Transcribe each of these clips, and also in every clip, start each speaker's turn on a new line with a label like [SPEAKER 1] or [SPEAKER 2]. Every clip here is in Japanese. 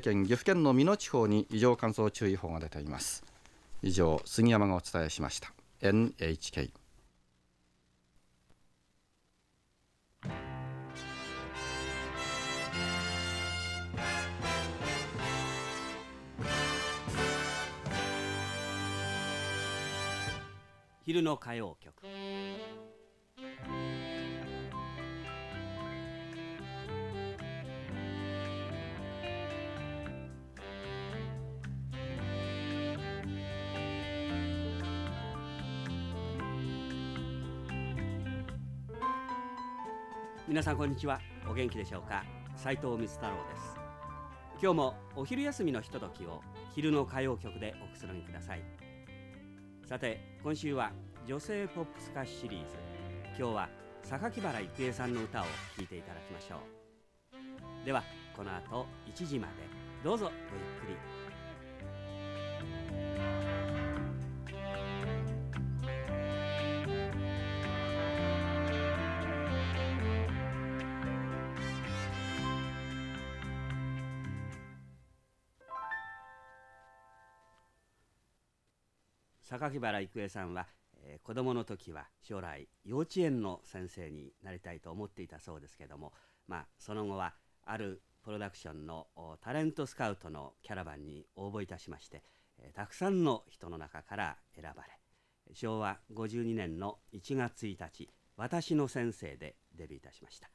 [SPEAKER 1] 県岐阜県の美濃地方に異常乾燥注意報が出ています。以上杉山がお伝えしました。NHK
[SPEAKER 2] 昼の歌謡曲。皆さんこんにちは。お元気でしょうか？斉藤光太郎です。今日もお昼休みのひとときを昼の歌謡曲でおくつろぎください。さて今週は女性ポップス歌手シリーズ。今日は榊原郁恵さんの歌を聴いていただきましょう。ではこの後1時までどうぞごゆっくり。榊原郁恵さんは、えー、子供の時は将来幼稚園の先生になりたいと思っていたそうですけども、まあ、その後はあるプロダクションのタレントスカウトのキャラバンに応募いたしまして、えー、たくさんの人の中から選ばれ昭和52年の1月1日「私の先生」でデビューいたしました、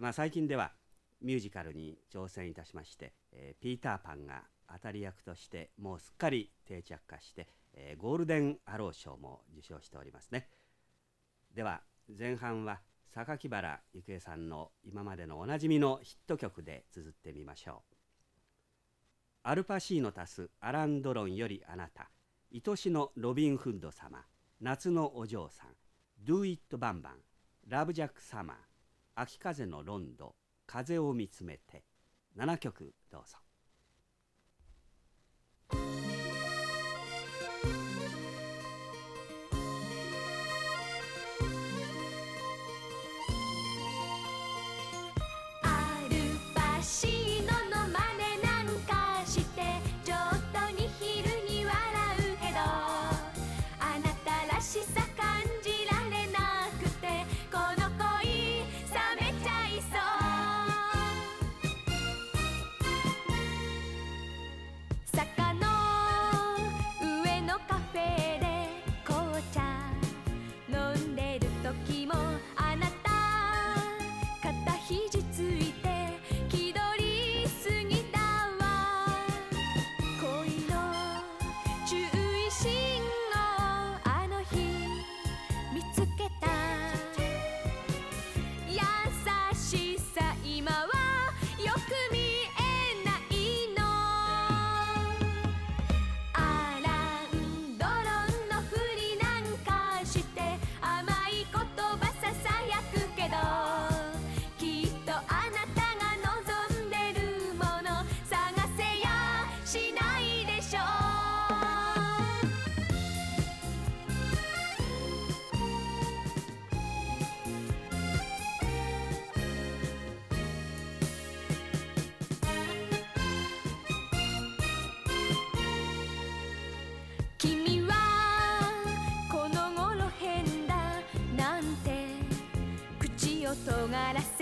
[SPEAKER 2] まあ、最近ではミュージカルに挑戦いたしまして、えー、ピーターパンが当たり役としてもうすっかり定着化してえー、ゴールデンアロー賞も受賞しておりますね。では前半は榊原郁恵さんの今までのおなじみのヒット曲で綴ってみましょう。アルパシーノタスアランドロンよりあなた愛しのロビン・フッド様夏のお嬢さん Do It バンバンラブジャックサマー秋風のロンド風を見つめて7曲どうぞ。
[SPEAKER 3] 唐辛子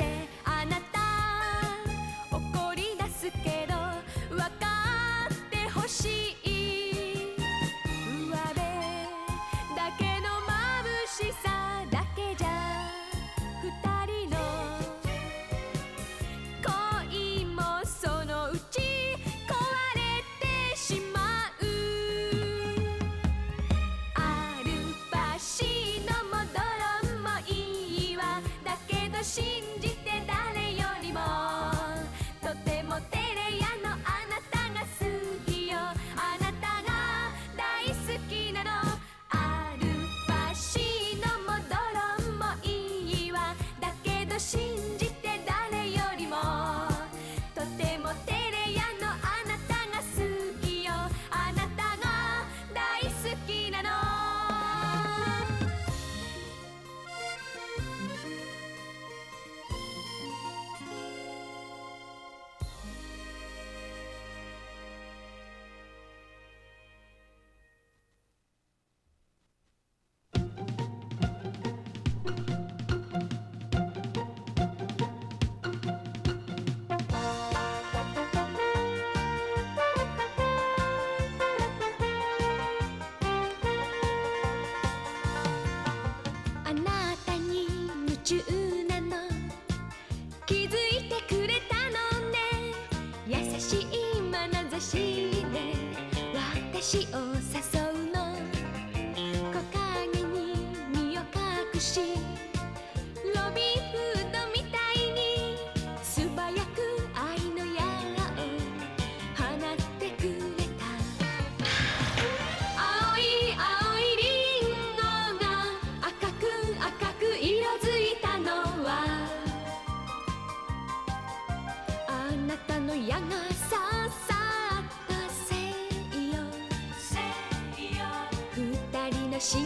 [SPEAKER 3] 幸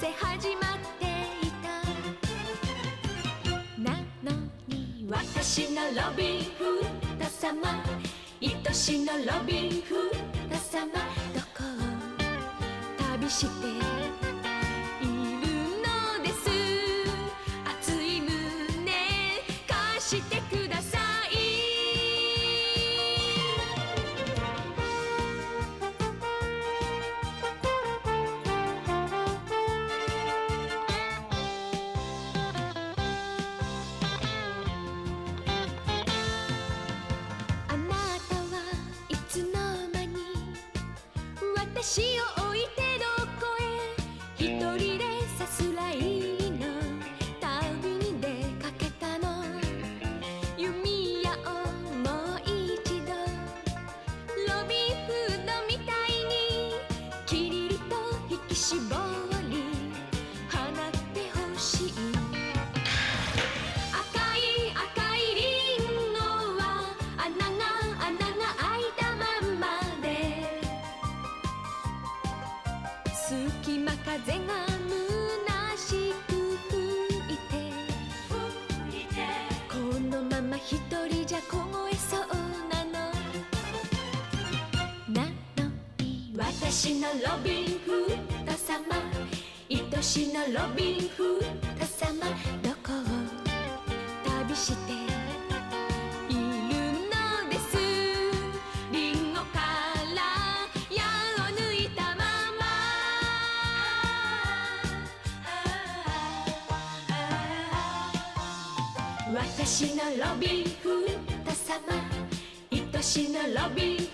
[SPEAKER 3] せ始まっていた」「なのに私のロビンフード様」「愛しのロビンフード様」「どこを？旅して」ってしようロビンフータ様。愛しのロビンフータ様。どこを旅しているのです。リンゴから矢を抜いたまま。私のロビンフータ様愛しのロビン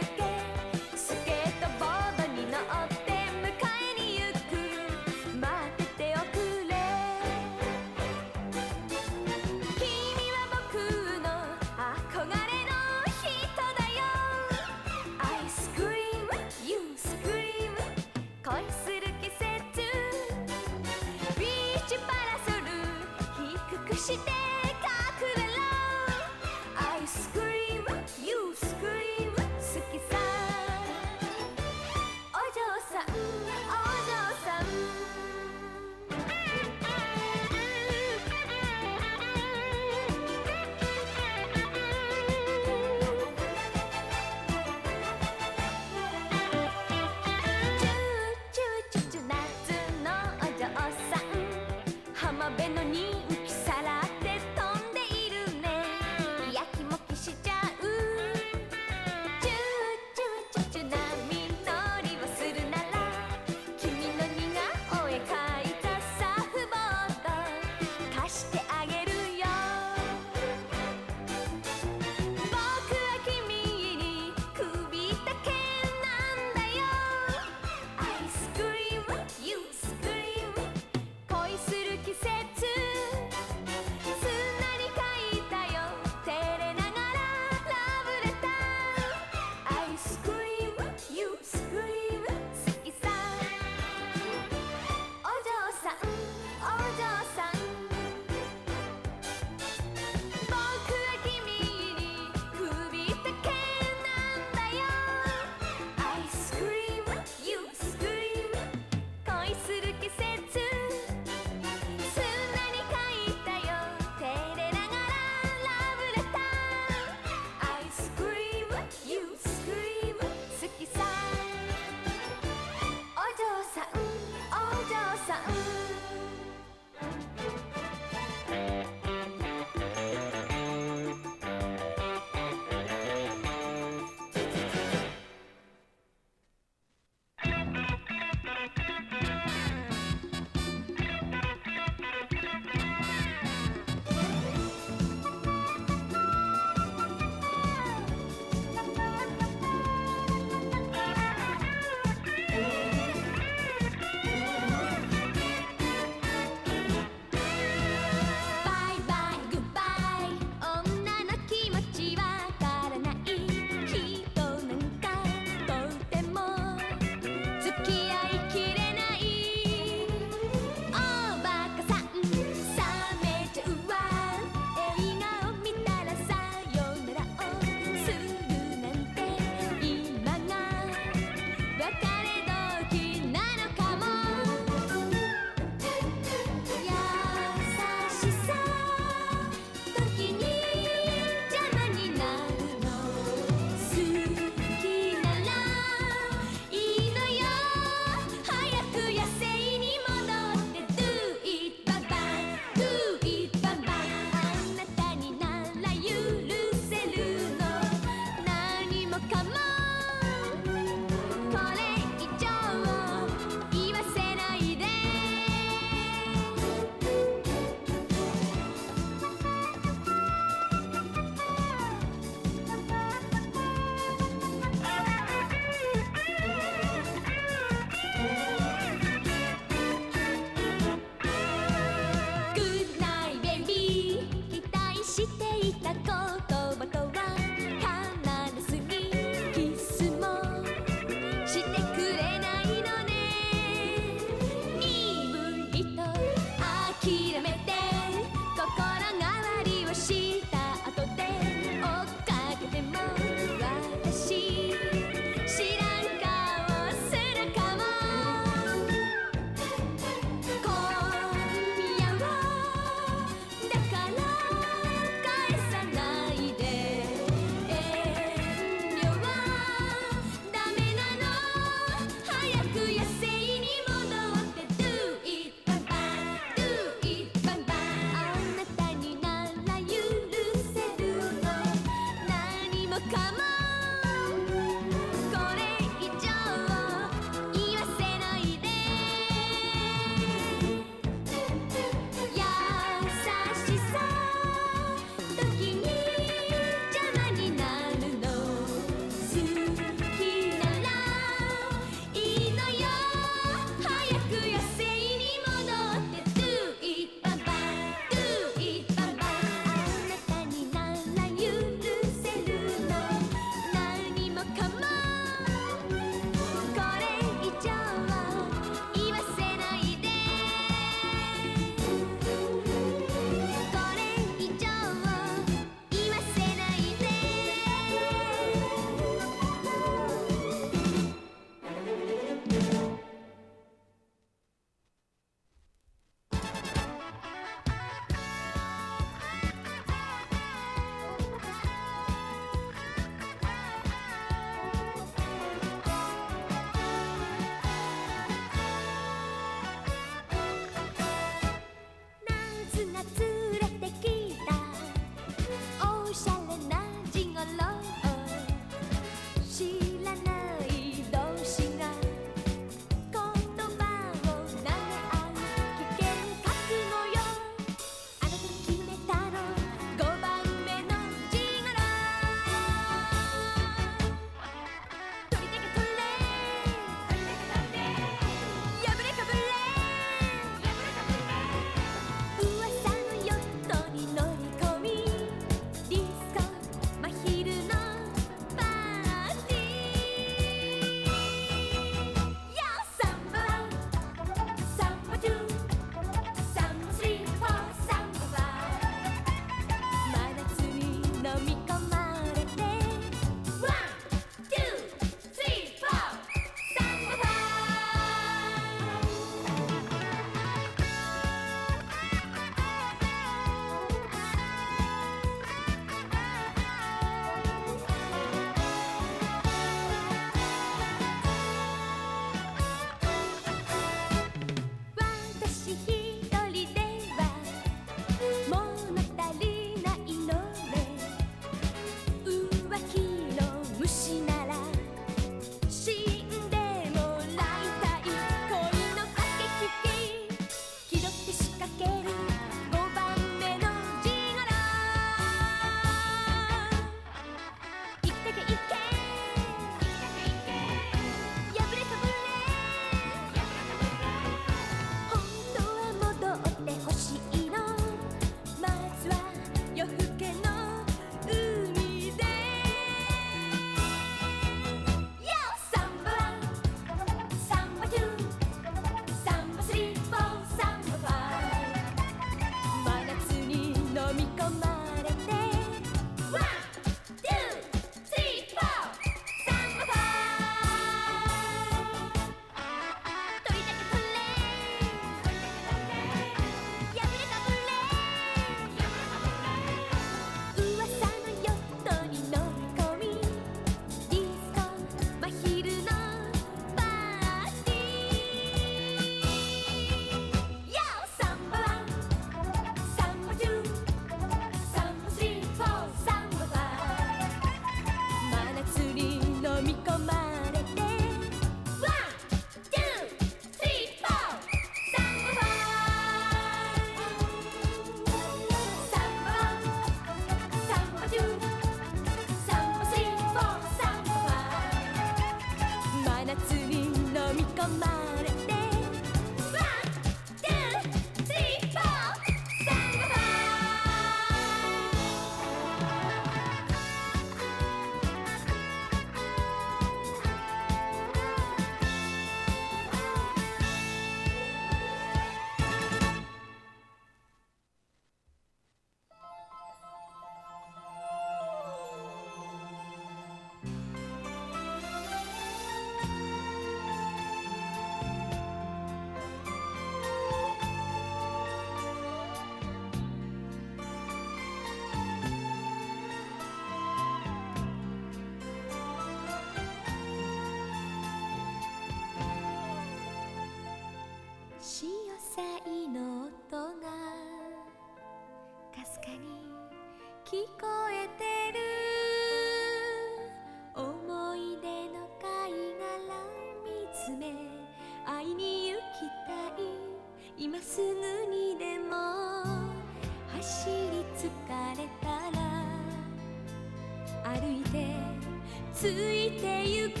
[SPEAKER 3] ついてゆく。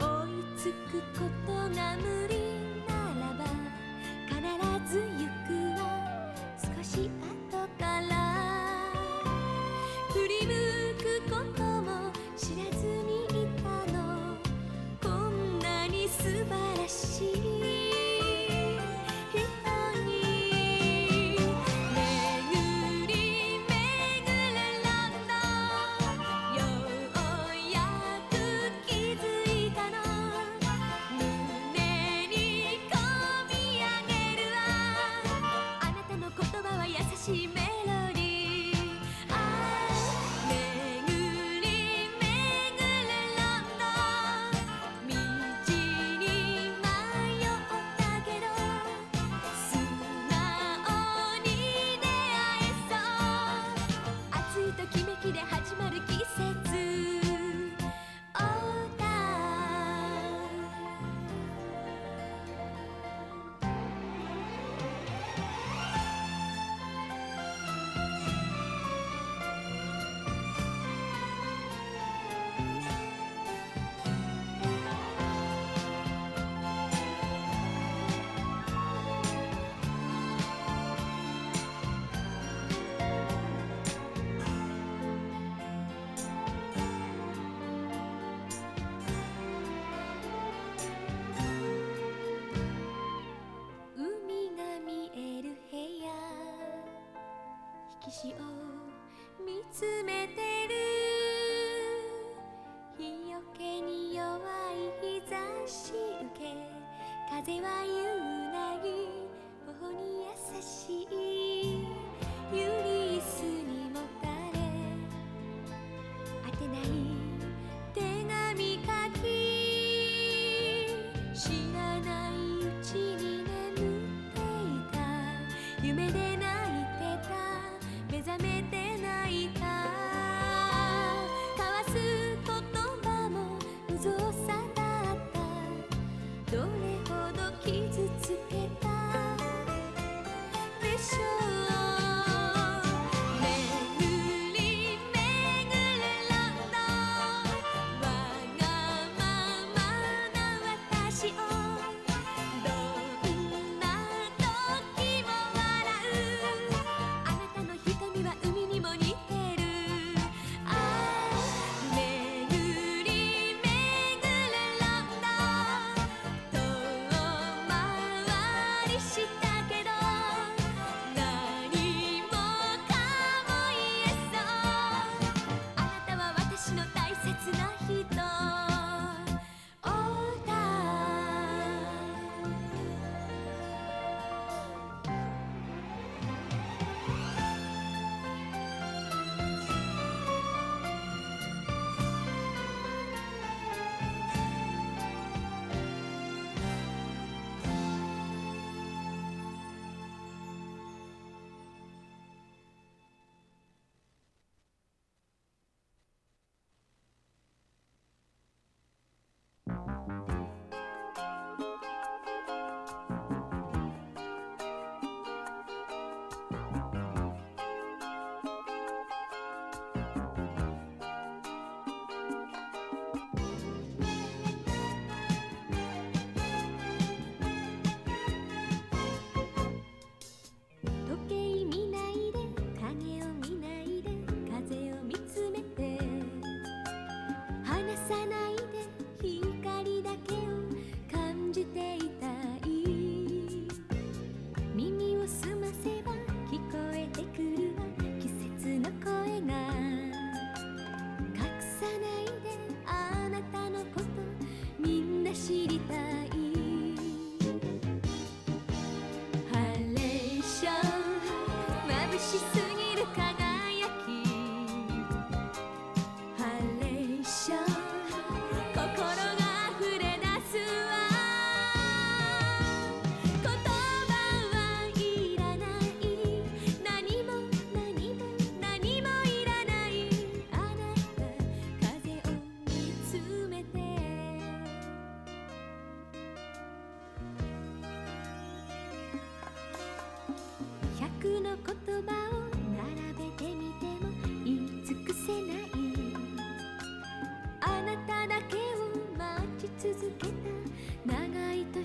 [SPEAKER 3] 追いつくこと私を見つめてる。日よけに弱い日差し受け。風は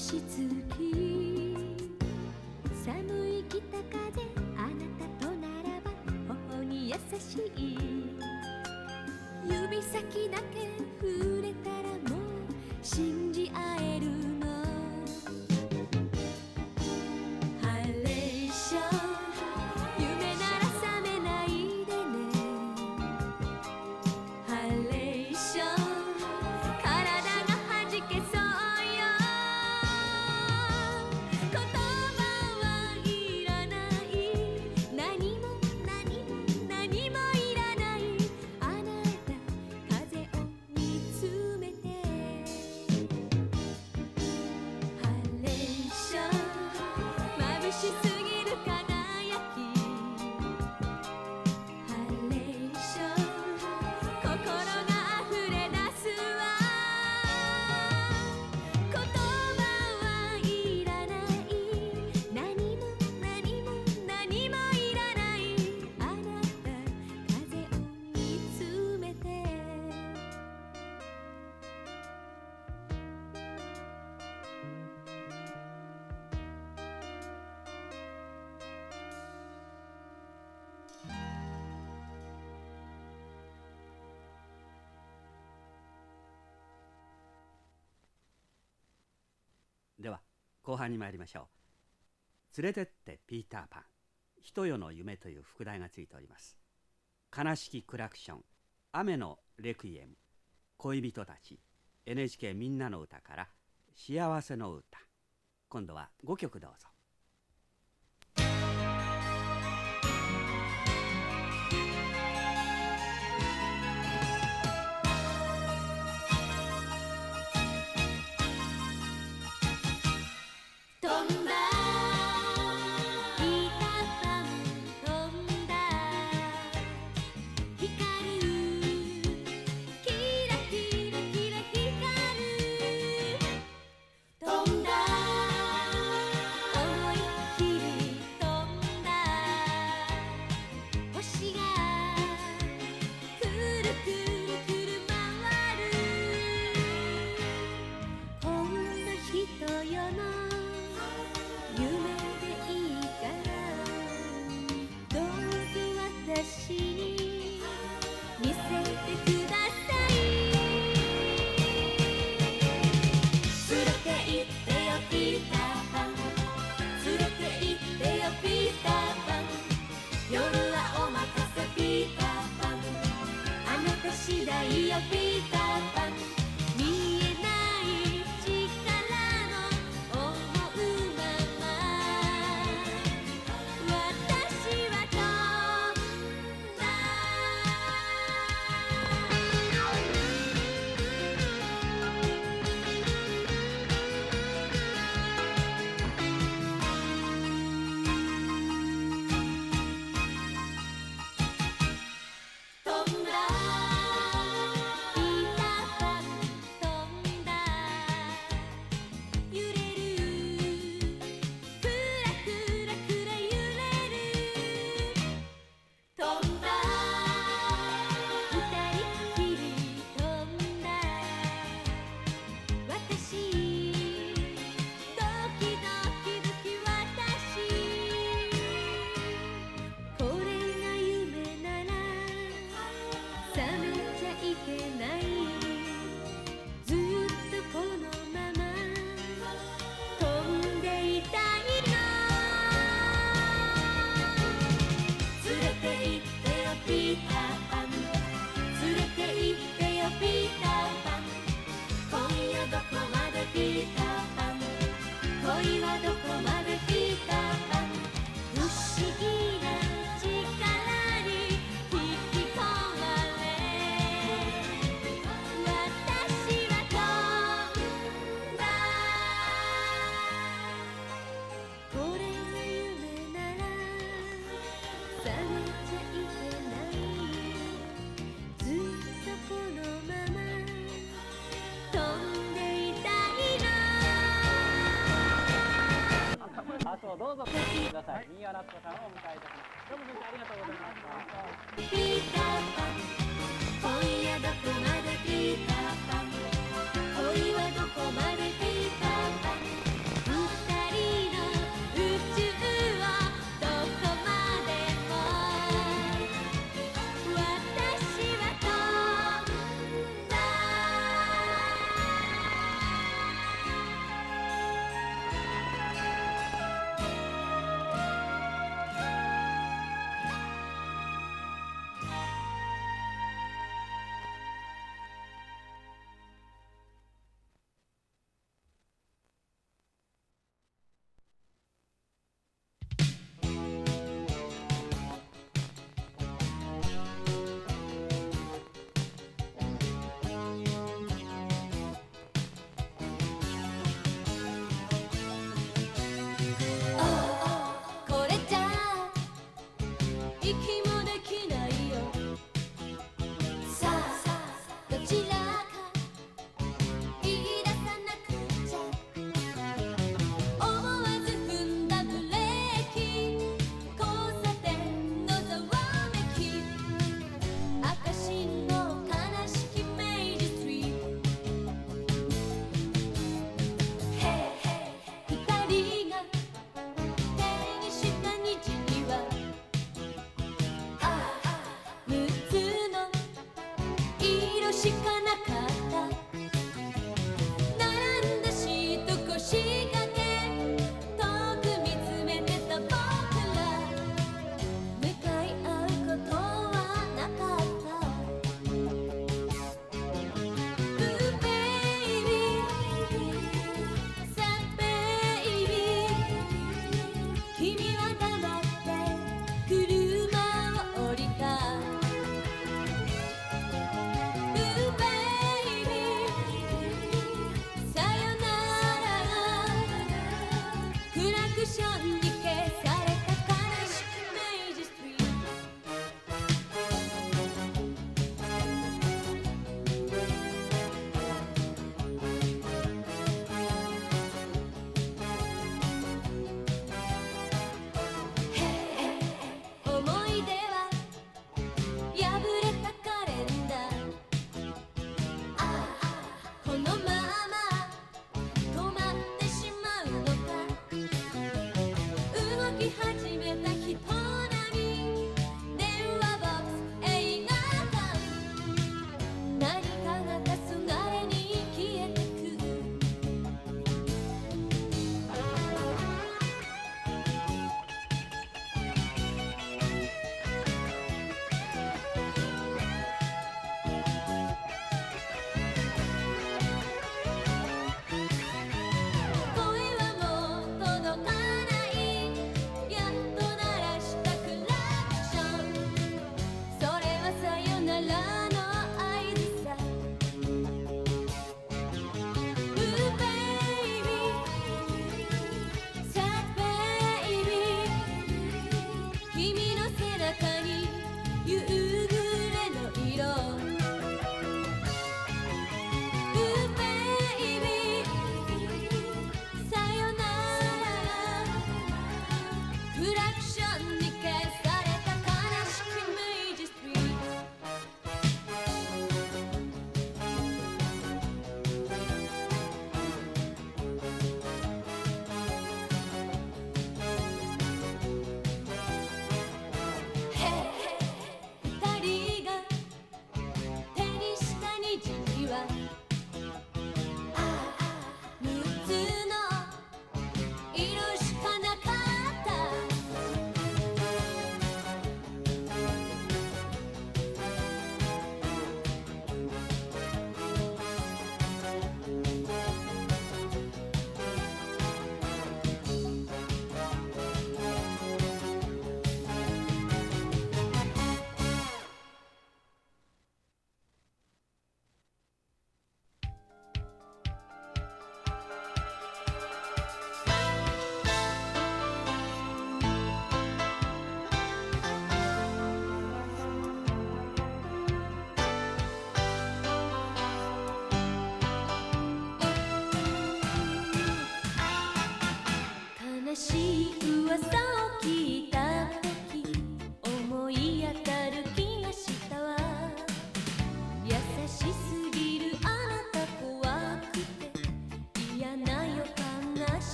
[SPEAKER 2] 星月寒い北であなたとならば頬に優しい。指先だけ触れ
[SPEAKER 3] 後半に参りましょう。連れてってピーターパン。ひとの夢という副題がついております。悲しきクラクション。雨のレクイエム。恋人たち。NHK みんなの歌から。幸せの歌。今度は5曲どうぞ。